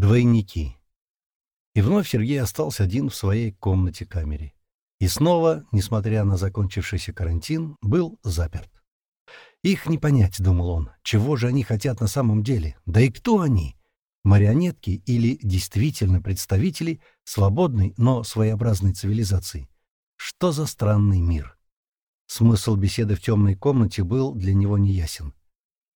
Двойники. И вновь Сергей остался один в своей комнате-камере. И снова, несмотря на закончившийся карантин, был заперт. «Их не понять», — думал он, — «чего же они хотят на самом деле? Да и кто они? Марионетки или действительно представители свободной, но своеобразной цивилизации? Что за странный мир?» Смысл беседы в темной комнате был для него неясен.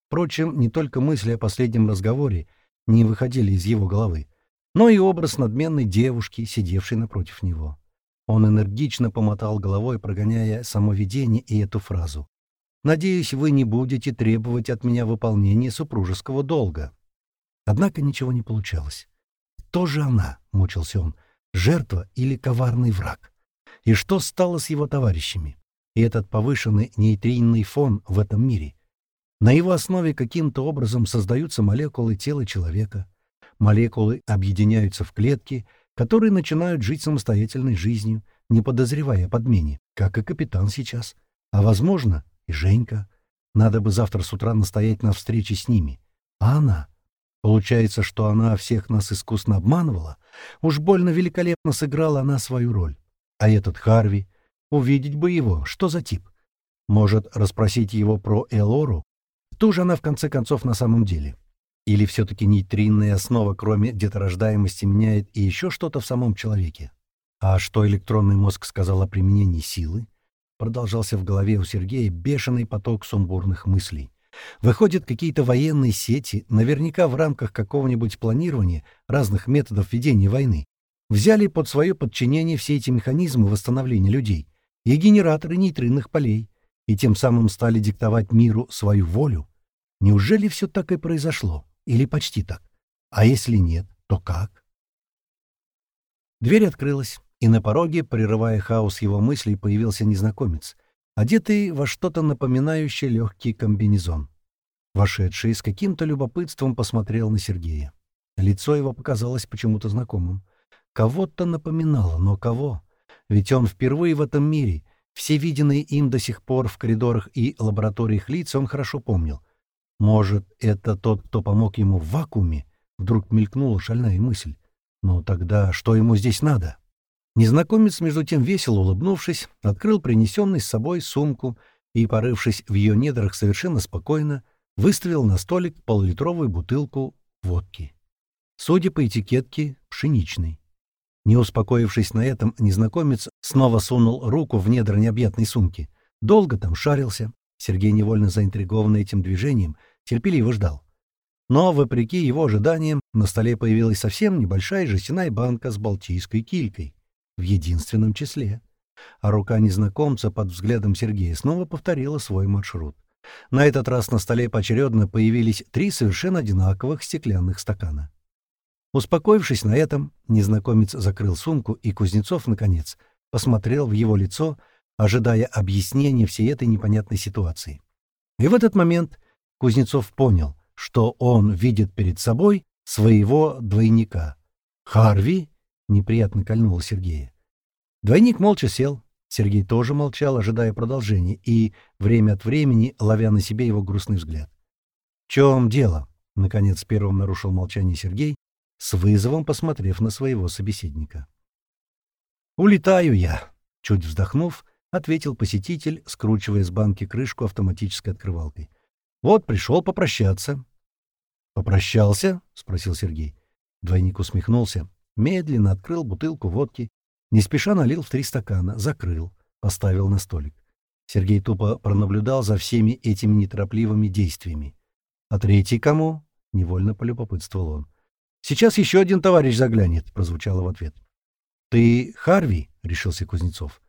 Впрочем, не только мысли о последнем разговоре не выходили из его головы, но и образ надменной девушки, сидевшей напротив него. Он энергично помотал головой, прогоняя само видение и эту фразу. «Надеюсь, вы не будете требовать от меня выполнения супружеского долга». Однако ничего не получалось. «Кто же она?» — мучился он. «Жертва или коварный враг? И что стало с его товарищами? И этот повышенный нейтринный фон в этом мире? На его основе каким-то образом создаются молекулы тела человека. Молекулы объединяются в клетки, которые начинают жить самостоятельной жизнью, не подозревая о подмене, как и капитан сейчас. А, возможно, и Женька. Надо бы завтра с утра настоять на встрече с ними. А она? Получается, что она всех нас искусно обманывала? Уж больно великолепно сыграла она свою роль. А этот Харви? Увидеть бы его. Что за тип? Может, расспросить его про Элору? Кто же она в конце концов на самом деле? Или все-таки нейтринная основа, кроме деторождаемости, меняет и еще что-то в самом человеке? А что электронный мозг сказал о применении силы? Продолжался в голове у Сергея бешеный поток сумбурных мыслей. Выходят какие-то военные сети, наверняка в рамках какого-нибудь планирования разных методов ведения войны, взяли под свое подчинение все эти механизмы восстановления людей и генераторы нейтринных полей, и тем самым стали диктовать миру свою волю? Неужели все так и произошло? Или почти так? А если нет, то как? Дверь открылась, и на пороге, прерывая хаос его мыслей, появился незнакомец, одетый во что-то напоминающее легкий комбинезон. Вошедший с каким-то любопытством посмотрел на Сергея. Лицо его показалось почему-то знакомым. Кого-то напоминало, но кого? Ведь он впервые в этом мире, все виденные им до сих пор в коридорах и лабораториях лица он хорошо помнил. Может, это тот, кто помог ему в вакууме? Вдруг мелькнула шальная мысль. Но тогда что ему здесь надо? Незнакомец, между тем весело улыбнувшись, открыл принесенный с собой сумку и, порывшись в ее недрах совершенно спокойно, выставил на столик полулитровую бутылку водки. Судя по этикетке, пшеничной. Не успокоившись на этом, незнакомец снова сунул руку в недра необъятной сумки. Долго там шарился. Сергей, невольно заинтригованный этим движением, терпеливо ждал. Но, вопреки его ожиданиям, на столе появилась совсем небольшая жестяная банка с балтийской килькой. В единственном числе. А рука незнакомца под взглядом Сергея снова повторила свой маршрут. На этот раз на столе поочередно появились три совершенно одинаковых стеклянных стакана. Успокоившись на этом, незнакомец закрыл сумку, и Кузнецов, наконец, посмотрел в его лицо, ожидая объяснения всей этой непонятной ситуации. И в этот момент Кузнецов понял, что он видит перед собой своего двойника. «Харви?» — неприятно кольнуло Сергея. Двойник молча сел. Сергей тоже молчал, ожидая продолжения, и время от времени ловя на себе его грустный взгляд. «В чем дело?» — наконец первым нарушил молчание Сергей, с вызовом посмотрев на своего собеседника. «Улетаю я», — чуть вздохнув, ответил посетитель, скручивая с банки крышку автоматической открывалкой. «Вот пришел попрощаться». «Попрощался?» — спросил Сергей. Двойник усмехнулся, медленно открыл бутылку водки, не спеша налил в три стакана, закрыл, поставил на столик. Сергей тупо пронаблюдал за всеми этими неторопливыми действиями. «А третий кому?» — невольно полюбопытствовал он. «Сейчас еще один товарищ заглянет», — прозвучало в ответ. «Ты Харви?» — решился Кузнецов.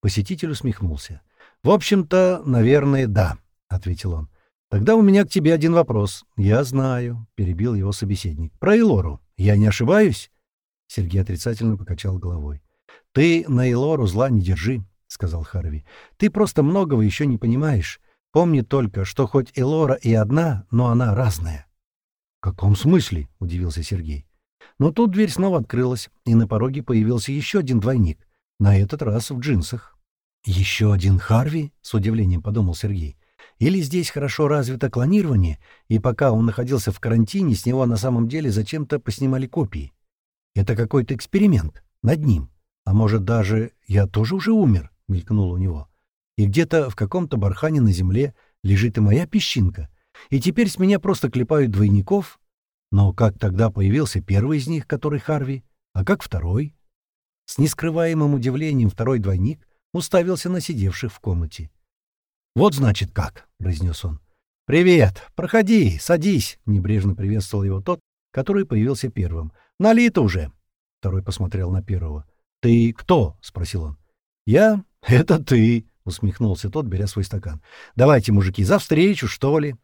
Посетитель усмехнулся. «В общем-то, наверное, да», — ответил он. «Тогда у меня к тебе один вопрос». «Я знаю», — перебил его собеседник. «Про Элору. Я не ошибаюсь?» Сергей отрицательно покачал головой. «Ты на Элору зла не держи», — сказал Харви. «Ты просто многого еще не понимаешь. Помни только, что хоть Элора и одна, но она разная. «В каком смысле?» — удивился Сергей. Но тут дверь снова открылась, и на пороге появился еще один двойник, на этот раз в джинсах. «Еще один Харви?» — с удивлением подумал Сергей. Или здесь хорошо развито клонирование, и пока он находился в карантине, с него на самом деле зачем-то поснимали копии. Это какой-то эксперимент над ним. А может, даже я тоже уже умер, — мелькнуло у него. И где-то в каком-то бархане на земле лежит и моя песчинка. И теперь с меня просто клепают двойников. Но как тогда появился первый из них, который Харви, а как второй? С нескрываемым удивлением второй двойник уставился на сидевших в комнате. «Вот значит как», — произнес он. «Привет! Проходи, садись!» — небрежно приветствовал его тот, который появился первым. «Налито уже!» — второй посмотрел на первого. «Ты кто?» — спросил он. «Я? Это ты!» — усмехнулся тот, беря свой стакан. «Давайте, мужики, за встречу, что ли?»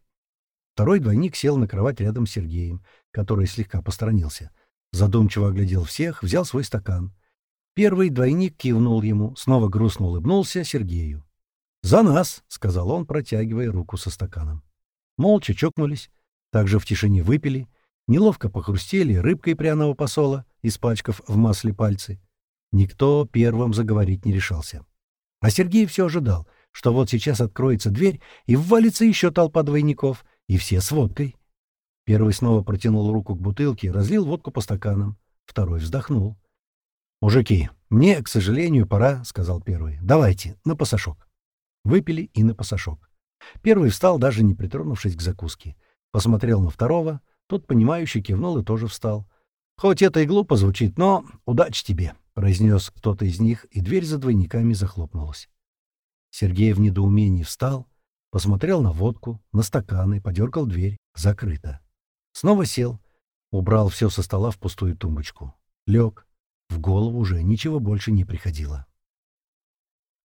Второй двойник сел на кровать рядом с Сергеем, который слегка посторонился. Задумчиво оглядел всех, взял свой стакан. Первый двойник кивнул ему, снова грустно улыбнулся Сергею. «За нас!» — сказал он, протягивая руку со стаканом. Молча чокнулись, также в тишине выпили, неловко похрустели рыбкой пряного посола, испачкав в масле пальцы. Никто первым заговорить не решался. А Сергей все ожидал, что вот сейчас откроется дверь, и ввалится еще толпа двойников, и все с водкой. Первый снова протянул руку к бутылке, разлил водку по стаканам. Второй вздохнул. «Мужики, мне, к сожалению, пора», — сказал первый. «Давайте, на пасашок». Выпили и на пасашок. Первый встал, даже не притронувшись к закуске. Посмотрел на второго, тот, понимающий, кивнул и тоже встал. «Хоть это и глупо звучит, но удачи тебе», — произнес кто-то из них, и дверь за двойниками захлопнулась. Сергей в недоумении встал, посмотрел на водку, на стаканы, подергал дверь. Закрыто. Снова сел, убрал все со стола в пустую тумбочку. Лег, в голову уже ничего больше не приходило.